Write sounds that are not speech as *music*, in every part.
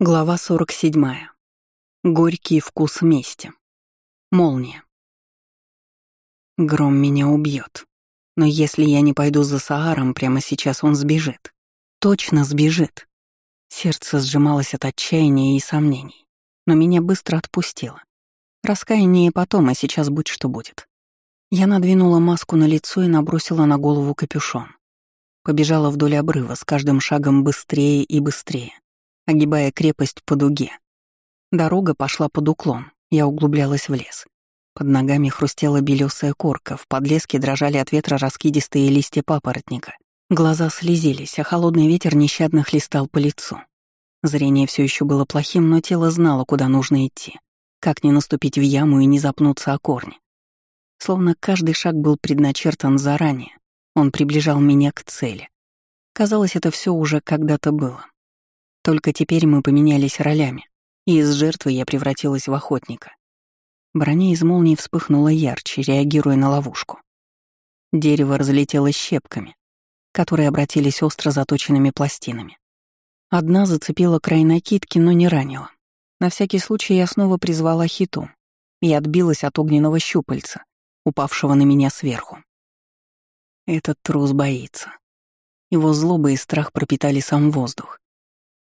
Глава 47. Горький вкус мести. Молния. Гром меня убьет. Но если я не пойду за Сааром, прямо сейчас он сбежит. Точно сбежит. Сердце сжималось от отчаяния и сомнений. Но меня быстро отпустило. Раскаяние потом, а сейчас будь что будет. Я надвинула маску на лицо и набросила на голову капюшон. Побежала вдоль обрыва, с каждым шагом быстрее и быстрее огибая крепость по дуге. Дорога пошла под уклон, я углублялась в лес. Под ногами хрустела белесая корка, в подлеске дрожали от ветра раскидистые листья папоротника. Глаза слезились, а холодный ветер нещадно хлестал по лицу. Зрение все еще было плохим, но тело знало, куда нужно идти. Как не наступить в яму и не запнуться о корни. Словно каждый шаг был предначертан заранее, он приближал меня к цели. Казалось, это все уже когда-то было. Только теперь мы поменялись ролями, и из жертвы я превратилась в охотника. Броня из молнии вспыхнула ярче, реагируя на ловушку. Дерево разлетелось щепками, которые обратились остро заточенными пластинами. Одна зацепила край накидки, но не ранила. На всякий случай я снова призвала хиту и отбилась от огненного щупальца, упавшего на меня сверху. Этот трус боится. Его злоба и страх пропитали сам воздух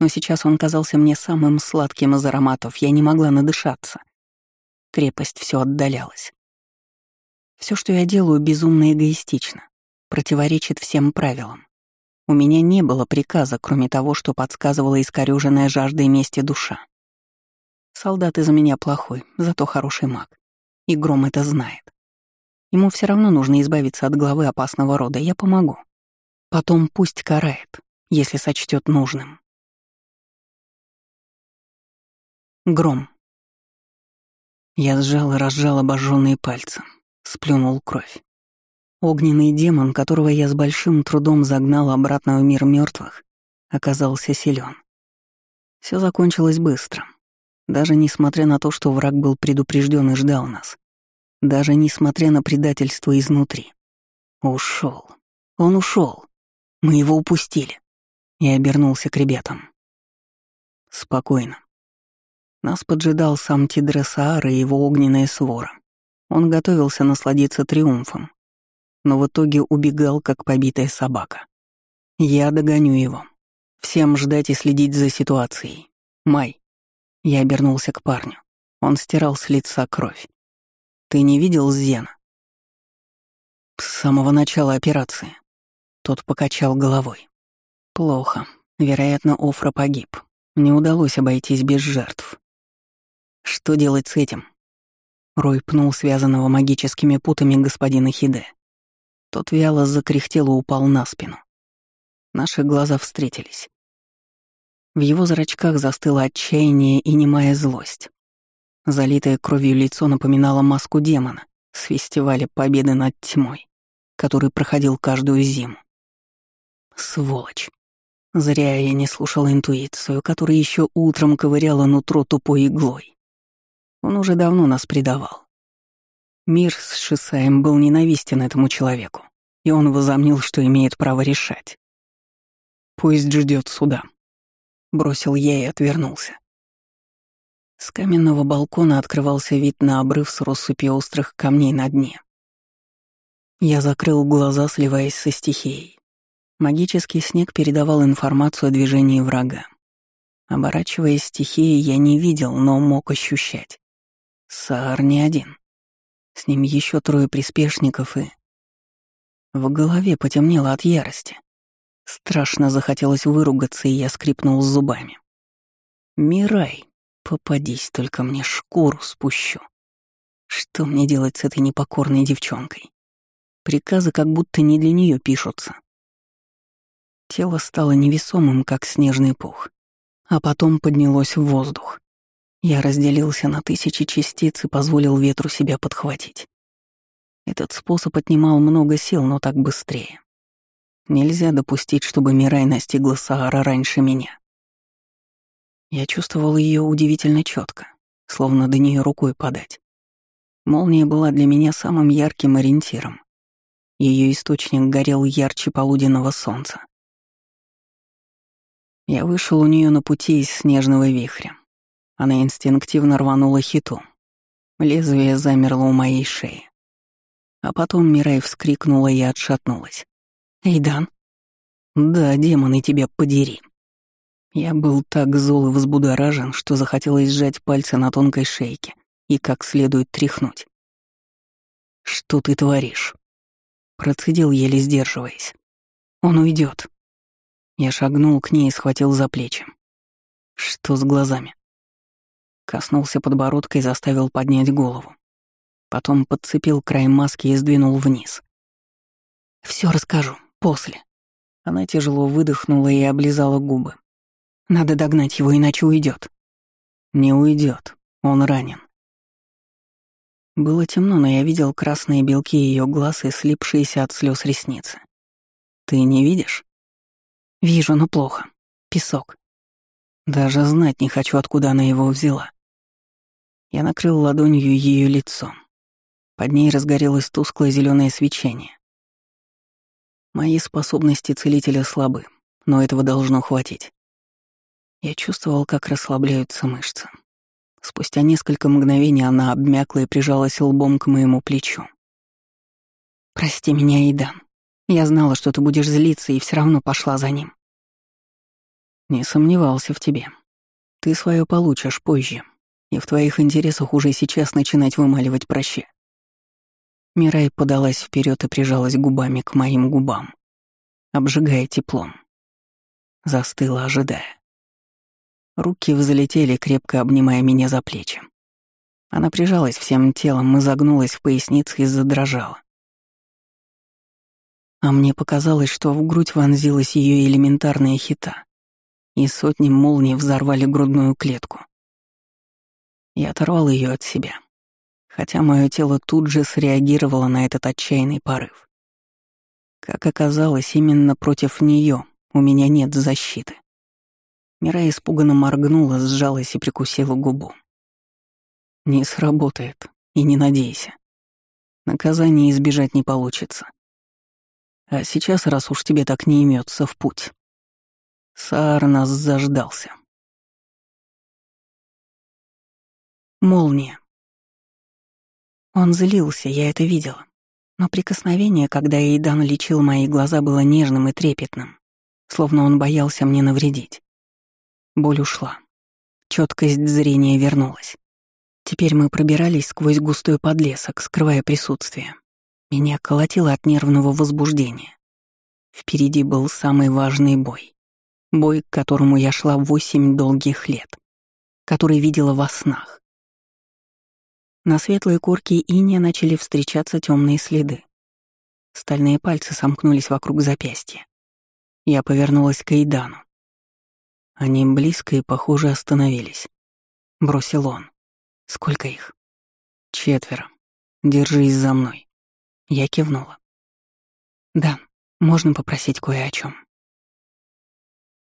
но сейчас он казался мне самым сладким из ароматов, я не могла надышаться. Крепость все отдалялась. Все, что я делаю, безумно эгоистично, противоречит всем правилам. У меня не было приказа, кроме того, что подсказывала искорёженная жаждой мести душа. Солдат из меня плохой, зато хороший маг. И Гром это знает. Ему все равно нужно избавиться от главы опасного рода, я помогу. Потом пусть карает, если сочтет нужным. Гром. Я сжал и разжал обожженные пальцы, сплюнул кровь. Огненный демон, которого я с большим трудом загнал обратно в мир мертвых, оказался силен. Все закончилось быстро. Даже несмотря на то, что враг был предупрежден и ждал нас. Даже несмотря на предательство изнутри. Ушел. Он ушел. Мы его упустили. Я обернулся к ребятам. Спокойно. Нас поджидал сам Тидресаар и его огненная свора. Он готовился насладиться триумфом, но в итоге убегал, как побитая собака. Я догоню его. Всем ждать и следить за ситуацией. Май. Я обернулся к парню. Он стирал с лица кровь. Ты не видел Зена? С самого начала операции. Тот покачал головой. Плохо. Вероятно, Офра погиб. Не удалось обойтись без жертв. Что делать с этим? Рой пнул связанного магическими путами господина Хиде. Тот вяло закряхтел и упал на спину. Наши глаза встретились. В его зрачках застыло отчаяние и немая злость. Залитое кровью лицо напоминало маску демона с фестиваля победы над тьмой, который проходил каждую зиму. Сволочь. Зря я не слушала интуицию, которая еще утром ковыряла нутро тупой иглой. Он уже давно нас предавал. Мир с Шисаем был ненавистен этому человеку, и он возомнил, что имеет право решать. «Пусть ждет суда», — бросил я и отвернулся. С каменного балкона открывался вид на обрыв с россыпью острых камней на дне. Я закрыл глаза, сливаясь со стихией. Магический снег передавал информацию о движении врага. Оборачиваясь стихией, я не видел, но мог ощущать. Саар не один. С ним еще трое приспешников и... В голове потемнело от ярости. Страшно захотелось выругаться, и я скрипнул зубами. «Мирай, попадись, только мне шкуру спущу. Что мне делать с этой непокорной девчонкой? Приказы как будто не для нее пишутся». Тело стало невесомым, как снежный пух, а потом поднялось в воздух. Я разделился на тысячи частиц и позволил ветру себя подхватить. Этот способ отнимал много сил, но так быстрее. Нельзя допустить, чтобы Мирай настигла Саара раньше меня. Я чувствовал ее удивительно четко, словно до нее рукой подать. Молния была для меня самым ярким ориентиром. Ее источник горел ярче полуденного солнца. Я вышел у нее на пути из снежного вихря. Она инстинктивно рванула хиту. Лезвие замерло у моей шеи. А потом Мирай вскрикнула и отшатнулась. «Эйдан?» «Да, демоны, тебя подери!» Я был так зол и взбудоражен, что захотелось сжать пальцы на тонкой шейке и как следует тряхнуть. «Что ты творишь?» Процедил, еле сдерживаясь. «Он уйдет. Я шагнул к ней и схватил за плечи. «Что с глазами?» Коснулся подбородка и заставил поднять голову. Потом подцепил край маски и сдвинул вниз. Все расскажу. После». Она тяжело выдохнула и облизала губы. «Надо догнать его, иначе уйдет. «Не уйдет. Он ранен». Было темно, но я видел красные белки ее глаз и слипшиеся от слез ресницы. «Ты не видишь?» «Вижу, но плохо. Песок. Даже знать не хочу, откуда она его взяла. Я накрыл ладонью ее лицо. Под ней разгорелось тусклое зеленое свечение. Мои способности целителя слабы, но этого должно хватить. Я чувствовал, как расслабляются мышцы. Спустя несколько мгновений она обмякла и прижалась лбом к моему плечу. «Прости меня, Идан. Я знала, что ты будешь злиться, и все равно пошла за ним». «Не сомневался в тебе. Ты свое получишь позже, и в твоих интересах уже сейчас начинать вымаливать проще. Мирай подалась вперед и прижалась губами к моим губам, обжигая теплом. Застыла, ожидая. Руки взлетели, крепко обнимая меня за плечи. Она прижалась всем телом и загнулась в пояснице и задрожала. А мне показалось, что в грудь вонзилась ее элементарная хита, и сотни молний взорвали грудную клетку. Я оторвал ее от себя, хотя мое тело тут же среагировало на этот отчаянный порыв. Как оказалось, именно против нее у меня нет защиты. Мира испуганно моргнула, сжалась и прикусила губу. «Не сработает, и не надейся. Наказание избежать не получится. А сейчас, раз уж тебе так не имется в путь. Саар нас заждался». Молния. Он злился, я это видела. Но прикосновение, когда Эйдан лечил мои глаза, было нежным и трепетным, словно он боялся мне навредить. Боль ушла. Четкость зрения вернулась. Теперь мы пробирались сквозь густой подлесок, скрывая присутствие. Меня колотило от нервного возбуждения. Впереди был самый важный бой. Бой, к которому я шла восемь долгих лет, который видела во снах. На светлой корке иния начали встречаться темные следы. Стальные пальцы сомкнулись вокруг запястья. Я повернулась к Эйдану. Они близко и, похоже, остановились. Бросил он. Сколько их? Четверо. Держись за мной. Я кивнула. Да, можно попросить кое о чем.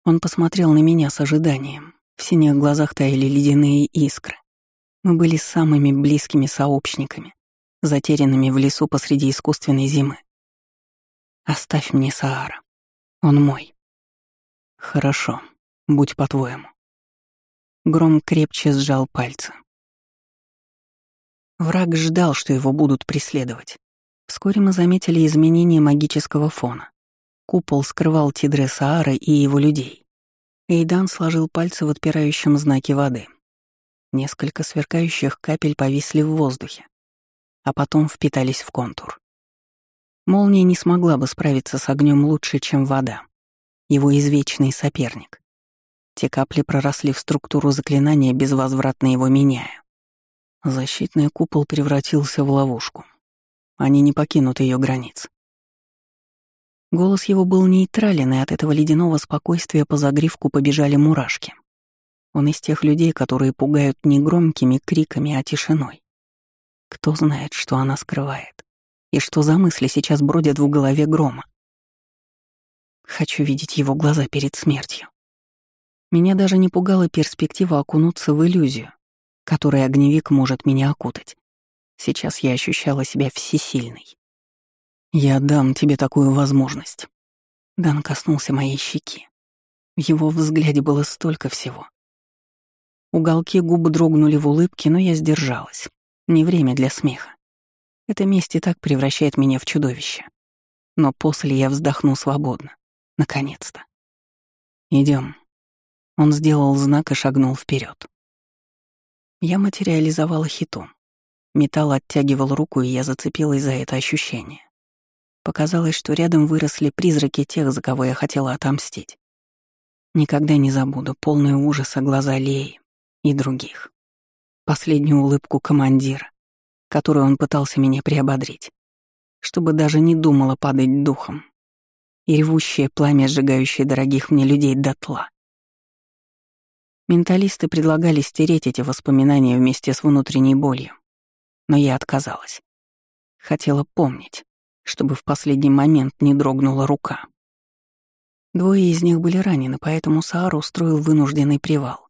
Он посмотрел на меня с ожиданием. В синих глазах таяли ледяные искры. Мы были самыми близкими сообщниками, затерянными в лесу посреди искусственной зимы. Оставь мне Саара. Он мой. Хорошо, будь по-твоему. Гром крепче сжал пальцы. Враг ждал, что его будут преследовать. Вскоре мы заметили изменение магического фона. Купол скрывал Тидре Саара и его людей. Эйдан сложил пальцы в отпирающем знаке воды — Несколько сверкающих капель повисли в воздухе, а потом впитались в контур. Молния не смогла бы справиться с огнем лучше, чем вода, его извечный соперник. Те капли проросли в структуру заклинания, безвозвратно его меняя. Защитный купол превратился в ловушку. Они не покинут ее границ. Голос его был нейтрален, и от этого ледяного спокойствия по загривку побежали мурашки. Он из тех людей, которые пугают не громкими криками, а тишиной. Кто знает, что она скрывает, и что за мысли сейчас бродят в голове грома. Хочу видеть его глаза перед смертью. Меня даже не пугала перспектива окунуться в иллюзию, которой огневик может меня окутать. Сейчас я ощущала себя всесильной. «Я дам тебе такую возможность». Дан коснулся моей щеки. В его взгляде было столько всего. Уголки губ дрогнули в улыбке, но я сдержалась. Не время для смеха. Это месть и так превращает меня в чудовище. Но после я вздохну свободно. Наконец-то. Идем. Он сделал знак и шагнул вперед. Я материализовала хиту. Металл оттягивал руку, и я зацепилась за это ощущение. Показалось, что рядом выросли призраки тех, за кого я хотела отомстить. Никогда не забуду полные ужаса глаза Леи и других. Последнюю улыбку командира, которую он пытался меня приободрить, чтобы даже не думала падать духом. И ревущее пламя, сжигающее дорогих мне людей дотла. Менталисты предлагали стереть эти воспоминания вместе с внутренней болью, но я отказалась. Хотела помнить, чтобы в последний момент не дрогнула рука. Двое из них были ранены, поэтому Саар устроил вынужденный привал.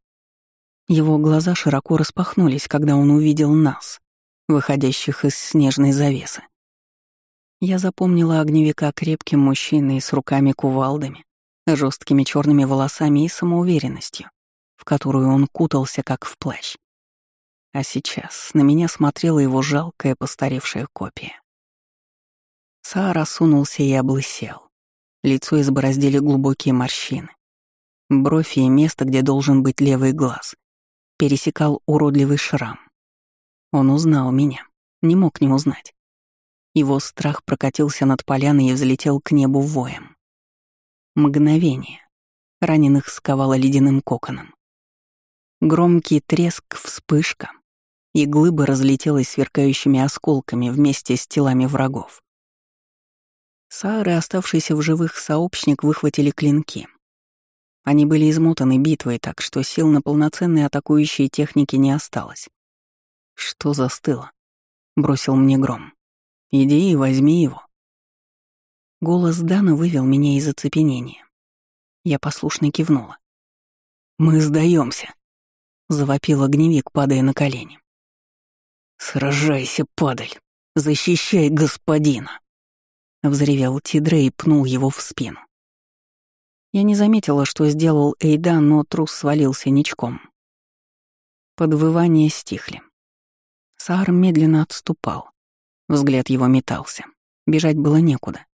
Его глаза широко распахнулись, когда он увидел нас, выходящих из снежной завесы. Я запомнила огневика крепким мужчиной с руками-кувалдами, жесткими черными волосами и самоуверенностью, в которую он кутался, как в плащ. А сейчас на меня смотрела его жалкая постаревшая копия. Саара сунулся и облысел. Лицо избороздили глубокие морщины. Бровь и место, где должен быть левый глаз, пересекал уродливый шрам. Он узнал меня, не мог не узнать. Его страх прокатился над поляной и взлетел к небу воем. Мгновение. Раненых сковало ледяным коконом. Громкий треск, вспышка, и глыба разлетелась сверкающими осколками вместе с телами врагов. Саары, оставшийся в живых сообщник, выхватили клинки. Они были измотаны битвой, так что сил на полноценные атакующие техники не осталось. «Что застыло?» — бросил мне гром. «Иди и возьми его». Голос Дана вывел меня из оцепенения. Я послушно кивнула. «Мы сдаемся, завопил огневик, падая на колени. «Сражайся, падаль! Защищай господина!» Взревел Тидре и пнул его в спину. Я не заметила, что сделал Эйда, но трус свалился ничком. Подвывания стихли. Саар медленно отступал. Взгляд его метался. Бежать было некуда.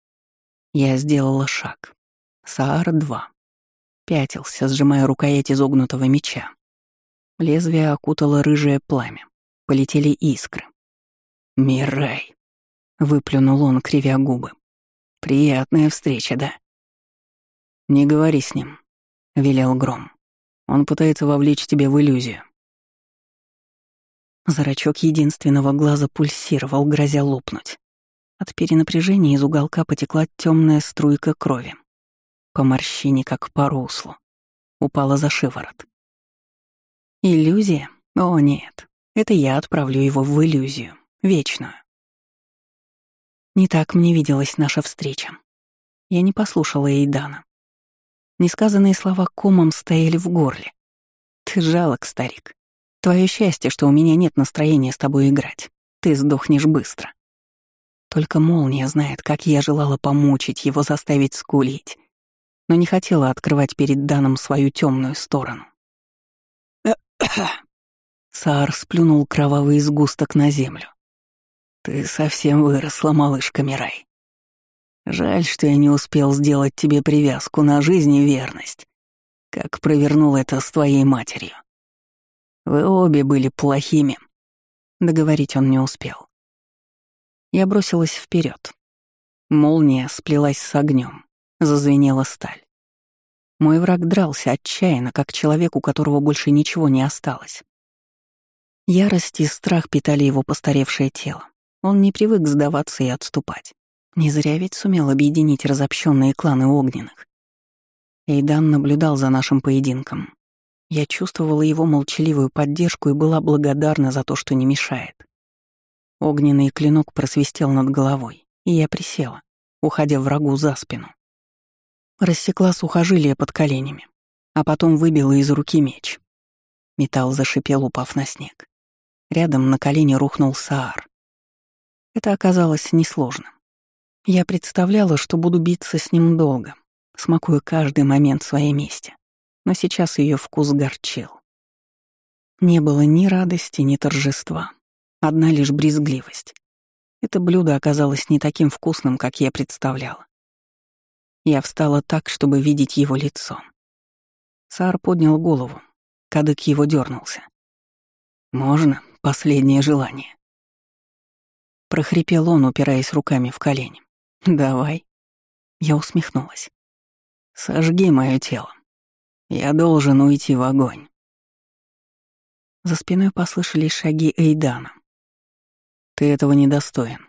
Я сделала шаг. Саар — два. Пятился, сжимая рукоять изогнутого меча. Лезвие окутало рыжее пламя. Полетели искры. «Мирай!» — выплюнул он, кривя губы. «Приятная встреча, да?» «Не говори с ним», — велел Гром. «Он пытается вовлечь тебя в иллюзию». Зрачок единственного глаза пульсировал, грозя лопнуть. От перенапряжения из уголка потекла темная струйка крови. По морщине, как по руслу. Упала за шиворот. Иллюзия? О, нет. Это я отправлю его в иллюзию. Вечную. Не так мне виделась наша встреча. Я не послушала Эйдана. Несказанные слова комом стояли в горле. Ты жалок, старик. Твое счастье, что у меня нет настроения с тобой играть. Ты сдохнешь быстро. Только молния знает, как я желала помучить его, заставить скулить, но не хотела открывать перед Даном свою темную сторону. *coughs* Саар сплюнул кровавый сгусток на землю. «Ты совсем выросла, малышка Мирай. Жаль, что я не успел сделать тебе привязку на жизнь и верность, как провернул это с твоей матерью. Вы обе были плохими». Договорить он не успел. Я бросилась вперед. Молния сплелась с огнем, зазвенела сталь. Мой враг дрался отчаянно, как человек, у которого больше ничего не осталось. Ярость и страх питали его постаревшее тело. Он не привык сдаваться и отступать. Не зря ведь сумел объединить разобщенные кланы огненных. Эйдан наблюдал за нашим поединком. Я чувствовала его молчаливую поддержку и была благодарна за то, что не мешает. Огненный клинок просвистел над головой, и я присела, уходя врагу за спину. Рассекла сухожилие под коленями, а потом выбила из руки меч. Металл зашипел, упав на снег. Рядом на колени рухнул Саар. Это оказалось несложно. Я представляла, что буду биться с ним долго, смакуя каждый момент в своей месте, но сейчас ее вкус горчил. Не было ни радости, ни торжества, одна лишь брезгливость. Это блюдо оказалось не таким вкусным, как я представляла. Я встала так, чтобы видеть его лицо. Саар поднял голову. Кадык его дернулся. «Можно? Последнее желание». Прохрипел он, упираясь руками в колени. «Давай». Я усмехнулась. «Сожги мое тело. Я должен уйти в огонь». За спиной послышались шаги Эйдана. «Ты этого недостоин».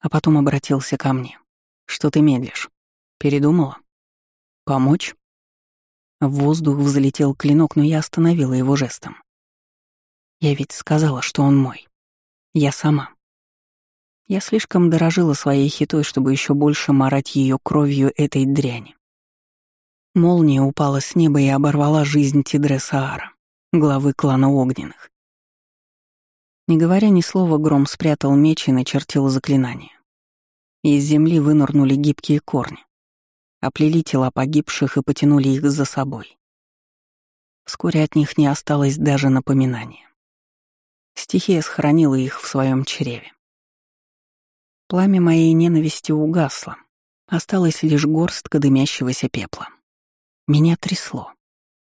А потом обратился ко мне. «Что ты медлишь? Передумала? Помочь?» В воздух взлетел клинок, но я остановила его жестом. Я ведь сказала, что он мой. Я сама. Я слишком дорожила своей хитой, чтобы еще больше марать ее кровью этой дряни. Молния упала с неба и оборвала жизнь Тидре Саара, главы клана Огненных. Не говоря ни слова, Гром спрятал меч и начертил заклинание. Из земли вынырнули гибкие корни, оплели тела погибших и потянули их за собой. Вскоре от них не осталось даже напоминания. Стихия сохранила их в своем чреве. Пламя моей ненависти угасло. Осталась лишь горстка дымящегося пепла. Меня трясло.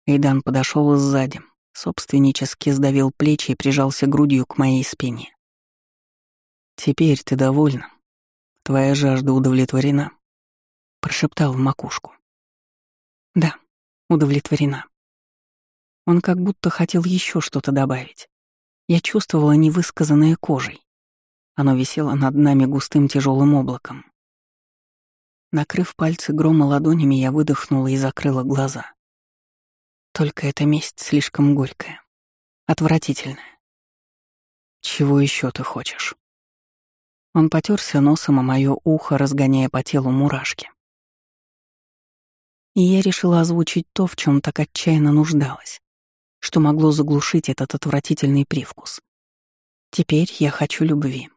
Эйдан подошел сзади, собственнически сдавил плечи и прижался грудью к моей спине. «Теперь ты довольна. Твоя жажда удовлетворена», — прошептал в макушку. «Да, удовлетворена». Он как будто хотел еще что-то добавить. Я чувствовала невысказанное кожей. Оно висело над нами густым тяжелым облаком. Накрыв пальцы грома ладонями, я выдохнула и закрыла глаза. Только эта месть слишком горькая, отвратительная. Чего еще ты хочешь? Он потерся носом о мое ухо, разгоняя по телу мурашки. И я решила озвучить то, в чем так отчаянно нуждалась, что могло заглушить этот отвратительный привкус. Теперь я хочу любви.